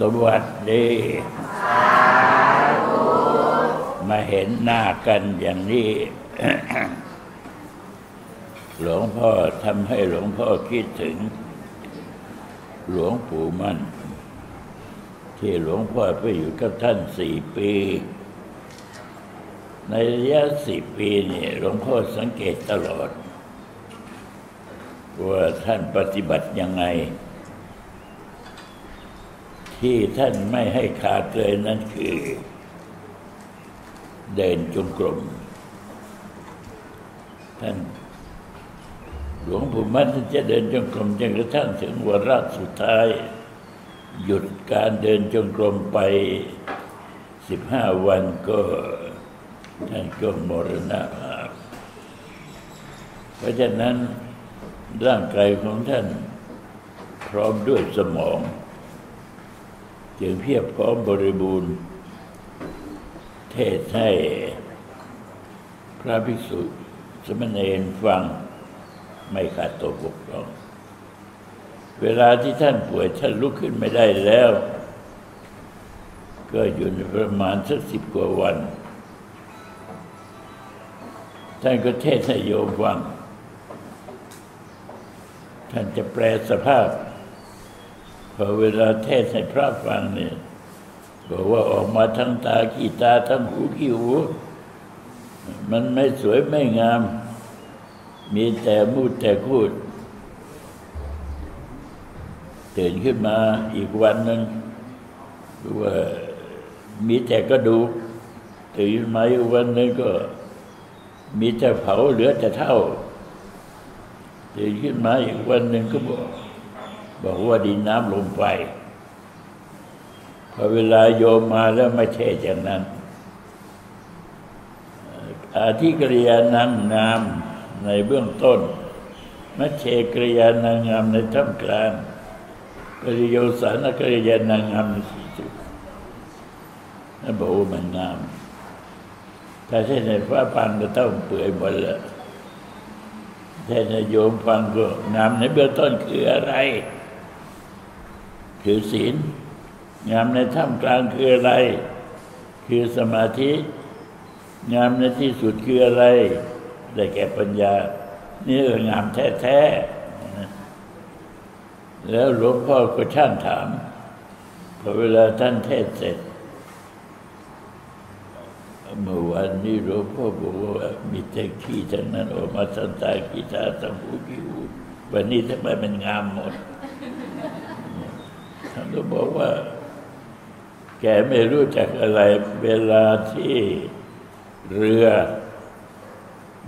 สวัสดีมาเห็นหน้ากันอย่างนี้ หลวงพ่อทำให้หลวงพ่อคิดถึง หลวงปู่มั่น ที่หลวงพ่อไปอยู่กับท่านสี่ปี ในระยะสี่ปีนี่หลวงพ่อสังเกตตลอด ว่าท่านปฏิบัติยังไง ที่ท่านไม่ให้ขาดเลยนั่นคือ เดินจงกรมท่านหลวงปู่มั่นท่านจะเดินจงกรมจนกระทั่งถึงวาระสุดท้าย หยุดการเดินจงกรมไปสิบห้าวันก็ท่านก็มรณภาพ เพราะฉะนั้นร่างกายของท่านพร้อมด้วยสมอง จึงเพียบพร้อมบริบูรณ์ เทศให้พระภิกษุสมณเณรฟังไม่ขาดตกบกพร่อง เวลาที่ท่านป่วยท่านลุกขึ้นไม่ได้แล้ว ก็อยู่ในประมาณสักสิบกว่าวัน ท่านก็เทศให้โยมฟัง ท่านจะแปลสภาพ พอเวลาเทศให้พระฟังเนี่ยบอกว่าออกมาทั้งตาขี้ตาทั้งหูขี้หู มันไม่สวยไม่งาม มีแต่มูดแต่คูดตื่นขึ้นมาอีกวันหนึ่งว่ามีแต่กระดูกตื่นขึ้นมาอีกวันหนึ่งก็ มีแต่เผาเหลือแต่เท่าตื่นขึ้นมาอีกวันหนึ่งก็บอก บอกว่าดินน้ำลมไฟพอเวลาโยมมาแล้วไม่ใช่อย่างนั้น อาทิกริยานางงามในเบื้องต้น มัชเชกริยานางงามในท่ามกลางกริโยสานกริยานางงามในที่สุดนั่นบอกว่ามันงามถ้าใช่ในฟ้าฟังก็ต้องเปื่อยหมดล้วถ้าในโยมฟังก็งามในเบื้องต้นคืออะไร คือศีล งามในท่ามกลางคืออะไร คือสมาธิ งามในที่สุดคืออะไร ได้แก่ปัญญา นี่เอองามแท้ๆ แล้วหลวงพ่อก็ช่างถามพอเวลาท่านเทศเสร็จเมื่อวันนี้หลวงพ่อบอกว่ามีแต่ขี้ทั้งนั้นออกมาทันตาขี้ตาทั้งหูขี้หูวันนี้ทำไมมันงามหมด ท่านก็บอกว่า แกไม่รู้จักอะไร เวลาที่เรือ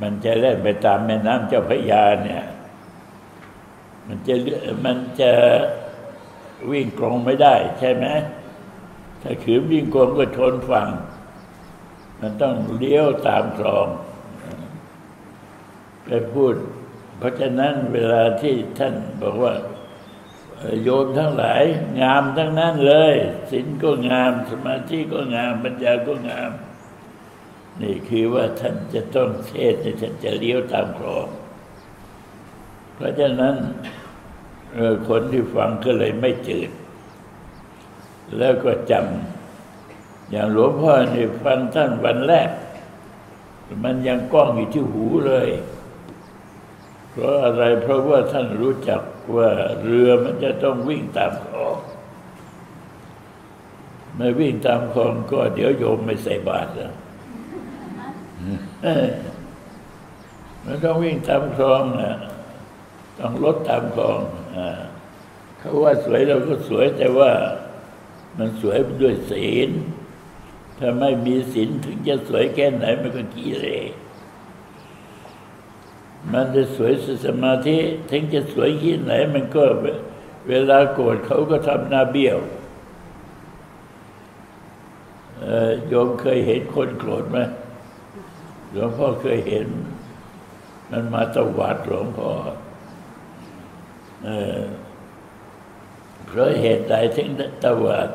มันจะเล่นไปตามแม่น้ำเจ้าพระยาเนี่ย มันจะมันจะวิ่งกรงไม่ได้ ใช่ไหมถ้าขืนวิ่งกรงก็ชนฝั่ง มันต้องเลี้ยวตามคลองไปพูด เพราะฉะนั้นเวลาที่ท่านบอกว่า โยมทั้งหลาย งามทั้งนั้นเลยศีลก็งาม สมาธิก็งาม ปัญญาก็งาม นี่คือว่าท่านจะต้องเทศน์ท่านจะเลี้ยวตามคลองเพราะฉะนั้นคนที่ฟังก็เลยไม่จืด แล้วก็จำอย่างหลวงพ่อนี่ฟังท่านวันแรก มันยังก้องอยู่ที่หูเลย เพราะอะไรเพราะว่าท่านรู้จัก ว่าเรือมันจะต้องวิ่งตามคลองไม่วิ่งตามคลองก็เดี๋ยวโยมไม่ใส่บาตรแล้วมันต้องวิ่งตามคลองนะต้องลดตามคลองเขาว่าสวยเราก็สวยแต่ว่ามันสวยด้วยศีลถ้าไม่มีศีลถึงจะสวยแค่ไหนมันก็กิเลส มันจะสวยส,สมาธิถึงจะสวยที่ไหน มันก็เวลาโกรธเขาก็ทำหน้าเบี้ยวโยมเคยเห็นคนโกรธไหมหลวงพ่อเคยเห็น มันมาตวัดหลวงพ่อเพราะเหตุใดถึงตวัด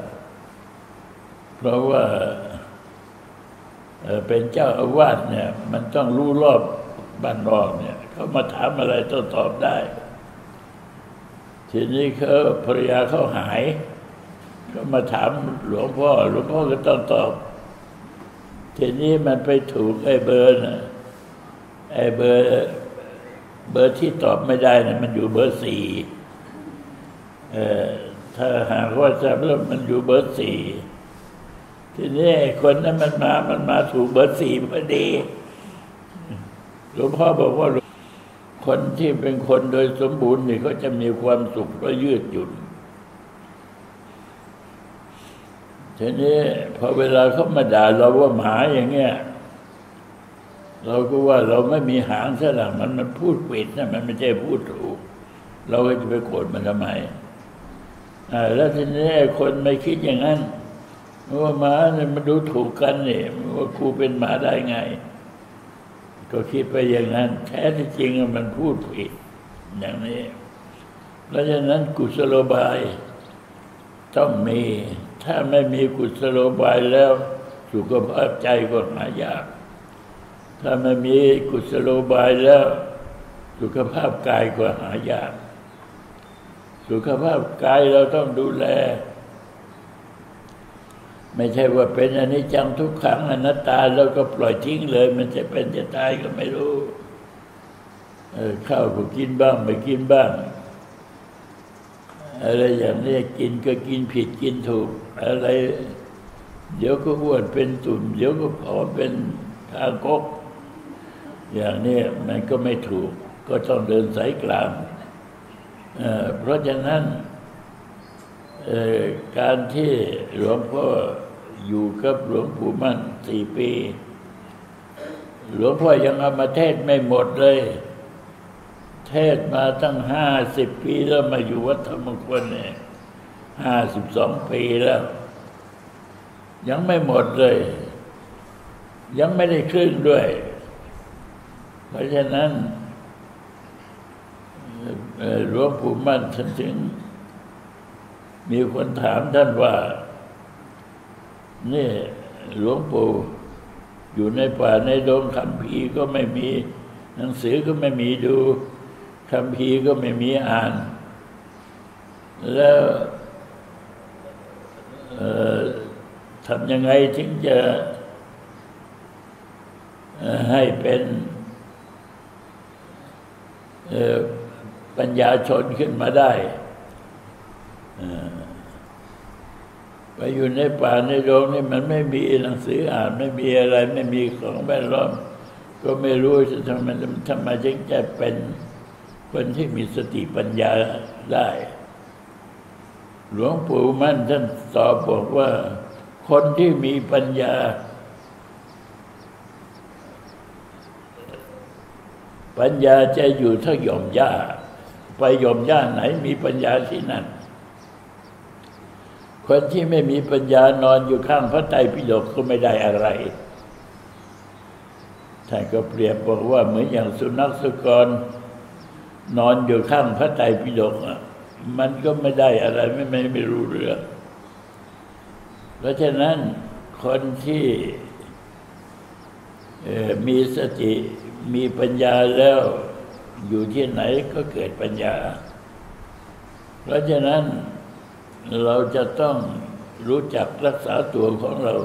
เพราะว่าเป็นเจ้าอาวาสเนี่ย มันต้องรู้รอบบ้านนอกเนี่ย เขามาถามอะไรต้องตอบได้ ทีนี้เขาภรรยาเขาหายก็มาถามหลวงพ่อ หลวงพ่อก็ต้องตอบ ทีนี้มันไปถูกไอ้เบอร์นะไอ้เบอร์เบอร์ที่ตอบไม่ได้นะมันอยู่เบอร์สี่เออถ้าหากว่าจะเริ่มมันอยู่เบอร์สี่ทีนี้ไอ้คนนั้นมันมา มันมาถูกเบอร์สี่พอดี หลวงพ่อบอกว่า คนที่เป็นคนโดยสมบูรณ์นี่เขาจะมีความสุขและยืดหยุ่นทีนี้พอเวลาเขามาด่าเราว่าหมาอย่างเงี้ยเราก็ว่าเราไม่มีหางซะหลังมันมันพูดปิดนะมันไม่ใช่พูดถูก เราก็จะไปโกรธมันทำไมอ่าแล้วทีนี้คนไม่คิดอย่างนั้นว่าหมาเนี่ยมันดูถูกกันเนี่ยว่ากูเป็นหมาได้ไง ก็คิดไปอย่างนั้นแท้ที่จริงมันพูดผิดอย่างนี้ เพราะฉะนั้นกุศโลบายต้องมี ถ้าไม่มีกุศโลบายแล้ว สุขภาพใจก็หายาก ถ้าไม่มีกุศโลบายแล้ว สุขภาพกายก็หายาก สุขภาพกายเราต้องดูแล ไม่ใช่ว่าเป็นอนิจจังทุกขังอนัตตาแล้วก็ปล่อยทิ้งเลย มันจะเป็นจะตายก็ไม่รู้เออข้าวก็กินบ้างไม่กินบ้างอะไรอย่างนี้กินก็กินผิดกินถูก อะไร เดี๋ยวก็อ้วนเป็นตุ่มเดี๋ยวก็ผอมเป็นทางกอย่างนี้มันก็ไม่ถูก ก็ต้องเดินสายกลางเเพราะฉะนั้น การที่หลวงพ่ออยู่กับหลวงปู่มั่นสี่ปี หลวงพ่อยังเอามาเทศไม่หมดเลย เทศมาตั้งห้าสิบปีแล้วมาอยู่วัดธรรมงคลเนี่ยห้าสิบสองปีแล้ว ยังไม่หมดเลย ยังไม่ได้ครึ่งด้วย เพราะฉะนั้นหลวงปู่มั่นท่านถึง มีคนถามท่านว่า นี่หลวงปู่อยู่ในป่าในดงคำพีก็ไม่มี หนังสือก็ไม่มีดูคำพีก็ไม่มีอ่าน แล้วทำยังไงถึงจะให้เป็นปัญญาชนขึ้นมาได้เอ่อ ไปอยู่ในป่าในโรงนี่มันไม่มีหนังสืออ่านไม่มีอะไรไม่มีของแวดล้อมก็ไม่รู้จะทำไมทำไมจึงจะเป็นคนที่มีสติปัญญาได้ หลวงปู่มั่นท่านตอบบอกว่า คนที่มีปัญญา ปัญญาจะอยู่ทั้งหย่อมหญ้าไปหย่อมหญ้าไหนมีปัญญาที่นั่น คนที่ไม่มีปัญญานอนอยู่ข้างพระไตรปิฎกก็ไม่ได้อะไรท่านก็เปรียบบอกว่าเหมือนอย่างสุนัขสุกร นอนอยู่ข้างพระไตรปิฎกอะมันก็ไม่ได้อะไรไม่ไม่ไม่รู้เรื่อง เพราะฉะนั้นคนที่มีสติมีปัญญาแล้วอยู่ที่ไหนก็เกิดปัญญา เพราะฉะนั้น เราจะต้องรู้จักรักษาตัวของเรา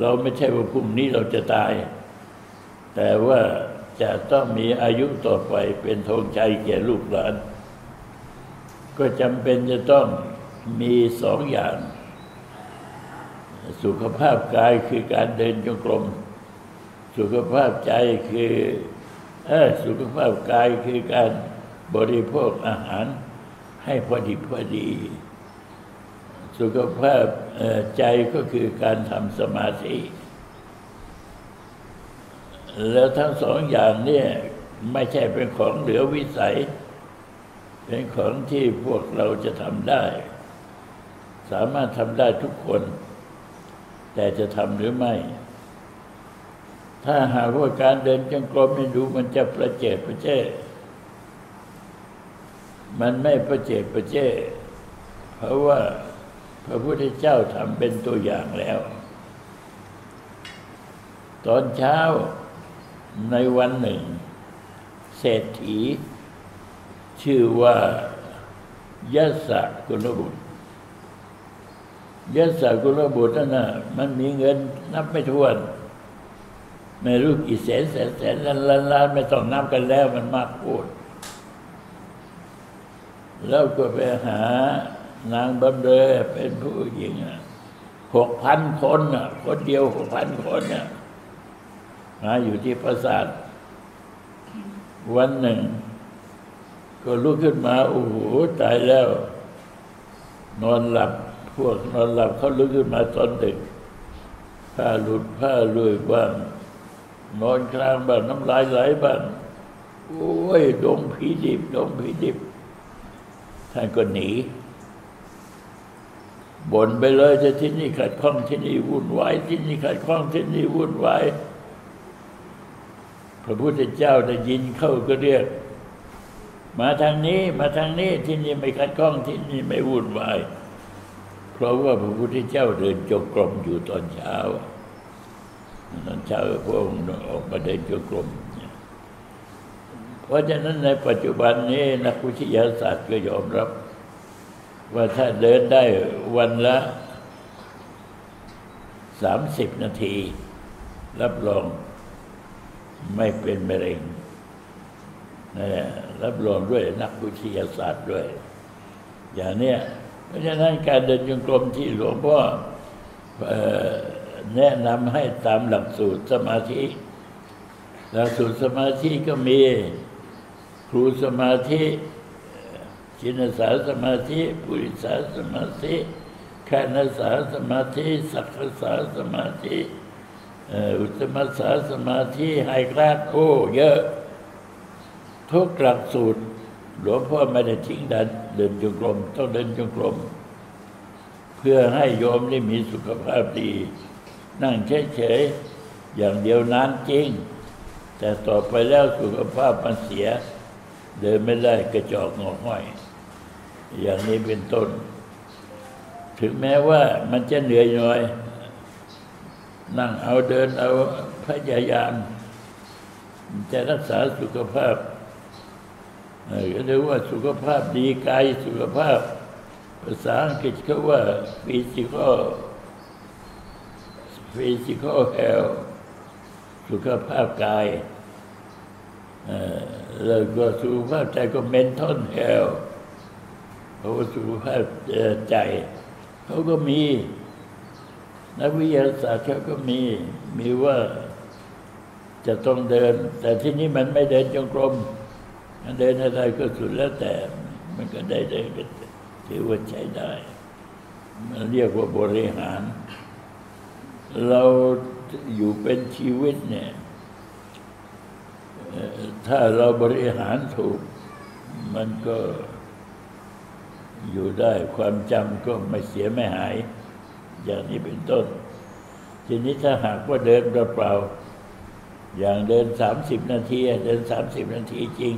เราไม่ใช่ว่าพรุ่งนี้เราจะตาย แต่ว่าจะต้องมีอายุต่อไปเป็นธงชัยแก่ลูกหลาน ก็จำเป็นจะต้องมีสองอย่าง สุขภาพกายคือการเดินจงกรม สุขภาพใจคือเออสุขภาพกายคือการบริโภคอาหารให้พอดีพอดี สุขภาพใจก็คือการทำสมาธิ แล้วทั้งสองอย่างเนี่ยไม่ใช่เป็นของเหลือวิสัย เป็นของที่พวกเราจะทำได้ สามารถทำได้ทุกคน แต่จะทำหรือไม่ ถ้าหากว่าการเดินจงกรมไม่ดูมันจะประเจดประเจ้มันไม่ประเจดประเจ้เพราะว่า พระพุทธเจ้าทำเป็นตัวอย่างแล้ว ตอนเช้าในวันหนึ่ง เศรษฐี ชื่อว่ายะสะกุลบุตรยศกุลบุตรนั่นน่ะมันมีเงินนับไม่ถ้วน ไม่รู้กี่แสนแสนแสนล้านล้านล้านไม่ต้องนับกันแล้วมันมากพูด แล้วก็ไปหา นางบำเรอเป็นผู้หญิงหกพันคนคนเดียวหกพันคนน่ะมาอยู่ที่ปราสาท วันหนึ่ง ก็ลุกขึ้นมาโอ้โหตายแล้ว นอนหลับพวกนอนหลับเขาลุกขึ้นมาตอนดึกผ้าหลุดผ้าลุยบ้างนอนกลางบ้างน้ำลายไหลบ้างโอ้ยดงผีดิบดงผีดิบท่านก็หนี บ่นไปเลยจะที่นี่ขัดข้องที่นี่วุ่นวายที่นี่ขัดข้องที่นี่วุ่นวายพระพุทธเจ้าได้ยินเข้าก็เรียก มาทางนี้มาทางนี้ที่นี่ไม่ขัดข้องที่นี่ไม่วุ่นวาย เพราะว่าพระพุทธเจ้าเดินจงกรมอยู่ตอนเช้าตอนเช้าพระองค์ออกมาเดินจงกรมเพราะฉะนั้นในปัจจุบันนี้นักวิทยาศาสตร์ก็ยอมรับ ว่าถ้าเดินได้วันละสามสิบนาที รับรองไม่เป็นมะเร็งนะรับรองด้วยนักวิทยาศาสตร์ด้วย อย่างเนี้ยเพราะฉะนั้นการเดินจงกรมที่หลวงพ่อแนะนำให้ตามหลักสูตรสมาธิหลักสูตรสมาธิก็มีครูสมาธิ ชินสาสมาธิปุริสาสมาธิคานสาสมาธิสักสาสมาธิอุตมสาสมาธิไฮกราดโอ้เยอะ ทุกหลักสูตร หลวงพ่อไม่ได้ทิ้งดันเดินจงกรมต้องเดินจงกรม เพื่อให้โยมได้มีสุขภาพดี นั่งเฉยๆ อย่างเดียวนานจริง แต่ต่อไปแล้วสุขภาพมันเสีย เดินไม่ได้กระจอกงอห้อย อย่างนี้เป็นต้น ถึงแม้ว่ามันจะเหนื่อยหน่อย นั่งเอาเดินเอาพยายาม จะรักษาสุขภาพก็เรียกว่าสุขภาพดีกายสุขภาพ ภาษาอังกฤษเขาว่า physical physical health สุขภาพกายแล้วก็สุขภาพใจก็ mental health เพราะว่าสุขภาพใจเขาก็มี นักวิทยาศาสตร์เขาก็มี มีว่าจะต้องเดิน แต่ที่นี้มันไม่เดินจงกรมเดินอะไรก็สุดแล้วแต่ มันก็ได้ได้ก็ถือว่าใช้ได้มันเรียกว่าบริหาร เราอยู่เป็นชีวิตเนี่ย ถ้าเราบริหารถูก มันก็ อยู่ได้ความจำก็ไม่เสียไม่หาย อย่างนี้เป็นต้น ทีนี้ถ้าหากว่าเดินเปล่าๆอย่างเดินสามสิบนาที เดินสามสิบนาทีจริง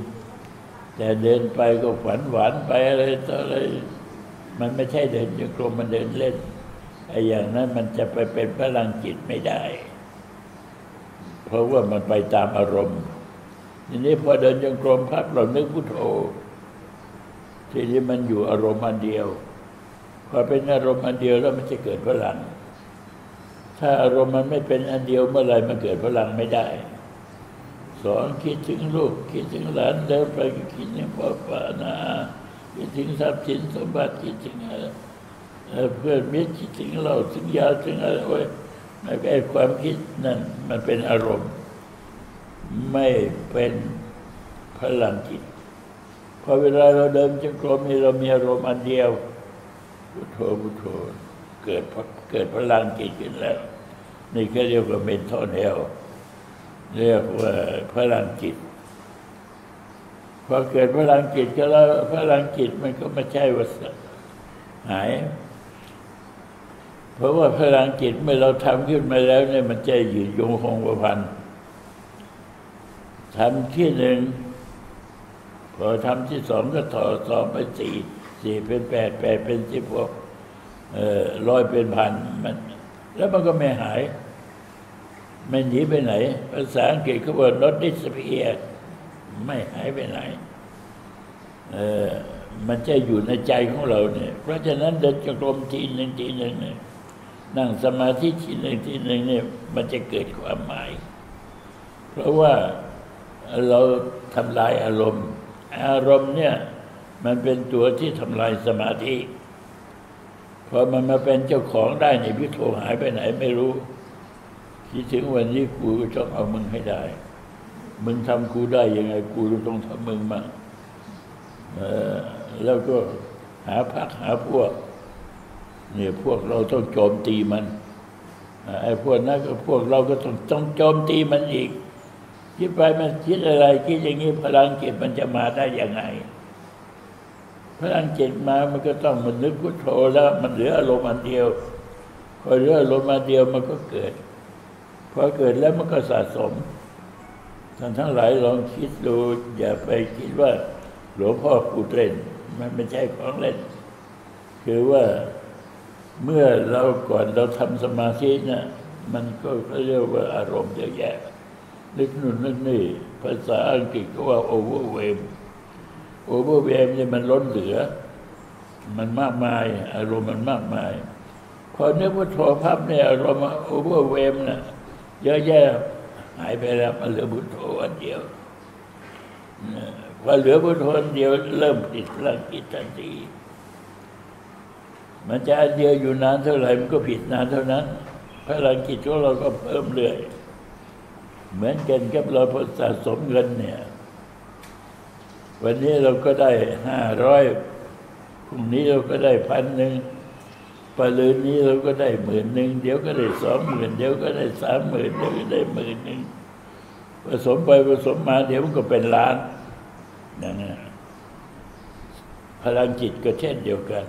แต่เดินไปก็ฝันหวานไปอะไรต่ออะไรมันไม่ใช่เดินจงกรมมันเดินเล่นไอ้อย่างนั้นมันจะไปเป็นพลังจิตไม่ได้ เพราะว่ามันไปตามอารมณ์ทีนี้พอเดินจงกรมพักเรานึกพุทโธ ทีนี้มันอยู่อารมณ์อันเดียว พอเป็นอารมณ์อันเดียวแล้วมันจะเกิดพลัง ถ้าอารมณ์มันไม่เป็นอันเดียวเมื่อไรมันเกิดพลังไม่ได้ สอนคิดถึงลูกคิดถึงหลานเดินไปคิดถึงพ่อป้านาคิดถึงทรัพย์สินสมบัติคิดถึงเพื่อนมิตรคิดถึงเราถึงยาถึงอะไรไว้ไอ้ความคิดนั่นมันเป็นอารมณ์ ไม่เป็นพลังจิต พอเวลาเราเดินจงกรมนี่เรามีอารมณ์อันเดียวพุทโธพุทโธเกิดเกิดพลังจิตขึ้นแล้ว นี่ก็เรียกว่าเมนทอนเฮลเรียกว่าพลังจิตพอเกิดพลังจิตก็แล้วพลังจิตมันก็ไม่ใช่ว่าหาย เพราะว่าพลังจิตเมื่อเราทำขึ้นมาแล้วเนี่ยมันจะยืนยงคงกระพันทำที่หนึ่ง พอทำที่สองก็ต่อสองไปสี่สี่เป็นแปดแปดเป็นสิบหกเอ่อร้อยเป็นพันมัน แล้วมันก็ไม่หายไม่หนีไปไหน ภาษาอังกฤษเขาบอก not disappear ไม่หายไปไหน เออมันจะอยู่ในใจของเราเนี่ย เพราะฉะนั้นเดินจงกรมทีหนึ่งทีหนึ่งเนี่ยนั่งสมาธิทีหนึ่งทีหนึ่งเนี่ย มันจะเกิดความหมาย เพราะว่าเราทำลายอารมณ์ อารมณ์เนี่ยมันเป็นตัวที่ทำลายสมาธิ พอมันมาเป็นเจ้าของได้ในพิโทหายไปไหนไม่รู้ คิดถึงวันนี้กูก็ต้องเอามึงให้ได้ มึงทำกูได้ยังไงกูต้องทำมึงมั่งแล้วก็หาพักหาพวก เนี่ยพวกเราต้องโจมตีมันไอ้พวกนั้นก็พวกเราก็ต้องต้องโจมตีมันอีก คิดไปมันคิดอะไร คิดอย่างนี้พลังจิตมันจะมาได้ยังไง พลังจิตมามันก็ต้องมันนึกพุทโธแล้ว มันเหลืออารมณ์อันเดียวพอเหลืออารมณ์อันเดียวมันก็เกิดพอเกิดแล้วมันก็สะสมท่านทั้งหลายลองคิดดู อย่าไปคิดว่า หลวงพ่อพูดเล่น มันไม่ใช่ของเล่น คือว่าเมื่อเราก่อนเราทำสมาธินะมันก็เรียกว่าอารมณ์เยอะแยะ นึกนู่นนึกนี่ ภาษาอังกฤษก็ว่า overwhelm overwhelm เนี่ยมันล้นเหลือ มันมากมาย อารมณ์มันมากมายพอนึกพุทโธปั๊บเนี่ยอารมณ์ overwhelm น่ะเยอะแยะหายไปแล้วมันเหลือพุทโธอันเดียวพอเหลือพุทโธอันเดียวเริ่มติดพลังกิจทันทีมันจะอันเดียวอยู่นานเท่าไหร่มันก็ผิดนานเท่านั้นพลังกิจของเราก็เพิ่มเรื่อย เหมือนกันกับเราสะสมเงินเนี่ย วันนี้เราก็ได้ห้าร้อยพรุ่งนี้เราก็ได้พันหนึ่งปลืนนี้เราก็ได้หมื่นหนึ่งเดี๋ยวก็ได้สองหมื่นเดี๋ยวก็ได้สามหมื่นเดี๋ยวก็ได้หมื่นหนึ่งผสมไปผสมมาเดี๋ยวมันก็เป็นล้านนั่นนะพลังจิตก็เช่นเดียวกัน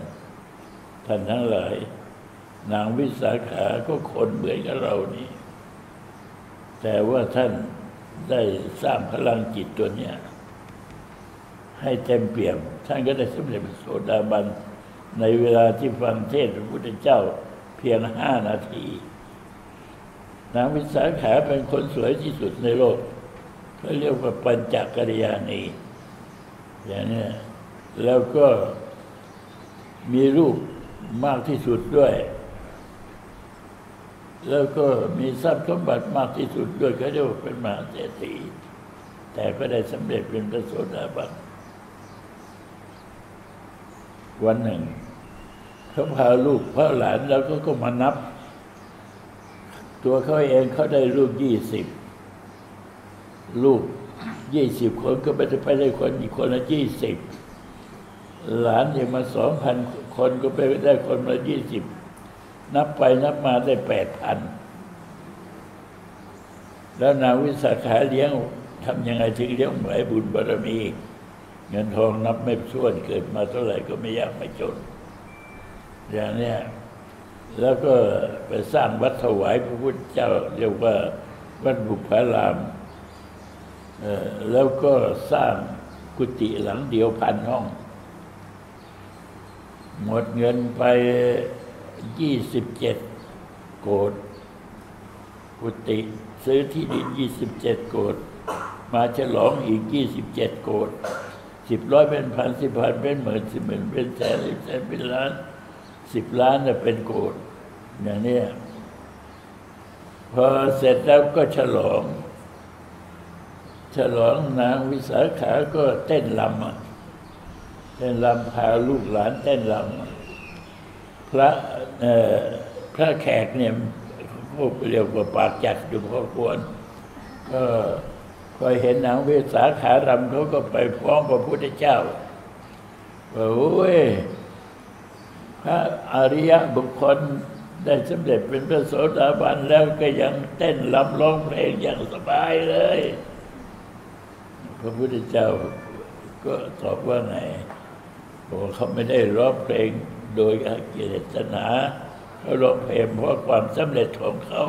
ท่านทั้งหลาย นางวิสาขาก็คนเหมือนกับเรานี่ แต่ว่าท่านได้สร้างพลังจิตตัวเนี้ยให้เต็มเปี่ยม ท่านก็ได้สำเร็จโสดาบัน ในเวลาที่ฟังเทศพระพุทธเจ้าเพียงห้านาที นางวิสาขาเป็นคนสวยที่สุดในโลกเขาเรียกว่าปัญจกัลยาณี อย่างนี้แล้วก็มีรูปมากที่สุดด้วย แล้วก็มีทรัพย์สมบัติมากที่สุดด้วยเขาเรียกว่าเป็นมหาเศรษฐีแต่ก็ได้สำเร็จเป็นพระโสดาบันวันหนึ่งเขาพาลูกพาหลานแล้วก็ก็มานับ ตัวเขาเองเขาได้ลูกยี่สิบลูกยี่สิบคนก็ไปได้ไปได้คนอีกคนละยี่สิบหลานยังมาสองพันคนก็ไปได้คนละยี่สิบ นับไปนับมาได้แปดพันแล้วนาวิสาขาเลี้ยงทำยังไงถึงเลี้ยงไหวบุญบารมี เงินทองนับไม่ถ้วนเกิดมาเท่าไหร่ก็ไม่ยากไม่จน อย่างนี้แล้วก็ไปสร้างวัดถวายพระพุทธเจ้าเรียกว่าวัดบุพารามแล้วก็สร้างกุฏิหลังเดียวพันห้อง หมดเงินไป ยี่สิบเจ็ดโกดกุฏิซื้อที่ดินยี่สิบเจ็ดโกดมาฉลองอีกยี่สิบเจ็ดโกดสิบร้อยเป็นพันสิบพันเป็นหมื่นสิบหมื่นเป็นแสนสิบแสนเป็นล้านสิบล้านน่ะเป็นโกดอย่างนี้พอเสร็จแล้วก็ฉลอง ฉลองนางวิสาขาก็เต้นลำเต้นลำพาลูกหลานเต้นลำพระ พระแขกเนี่ยพวกเรียกว่าปากจัดอยู่พอควรก็พอยเห็นนางเวสาขารำเขาก็ไปฟ้องพระพุทธเจ้าว่าโอ้ยพระอริยบุคคลได้สำเร็จเป็นพระโสดาบันแล้วก็ยังเต้นลำร้องเพลงอย่างสบายเลย พระพุทธเจ้าก็ตอบว่าไงบอกเขาไม่ได้ร้องเพลง โดยกิเลสนาเขาร้องเพลงเพราะความสำเร็จของเขา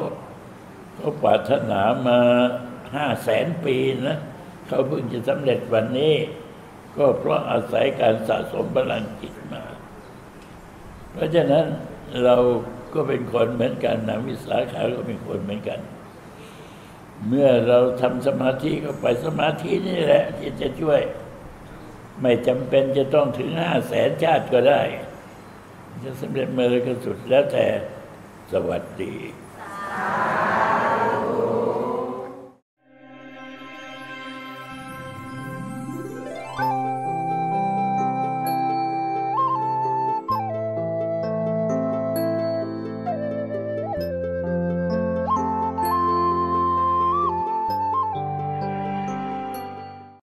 เขาปรารถนามาห้าแสนปีนะเขาเพิ่งจะสำเร็จวันนี้ ก็เพราะอาศัยการสะสมพลังจิตมา เพราะฉะนั้นเราก็เป็นคนเหมือนกันนะวิสาขาก็เป็นคนเหมือนกัน เมื่อเราทำสมาธิก็ไปสมาธินี่แหละที่จะช่วย ไม่จำเป็นจะต้องถึงห้าแสนชาติก็ได้ จะสำเร็จเมื่อไรก็สุดแล้วแต่สวัสดี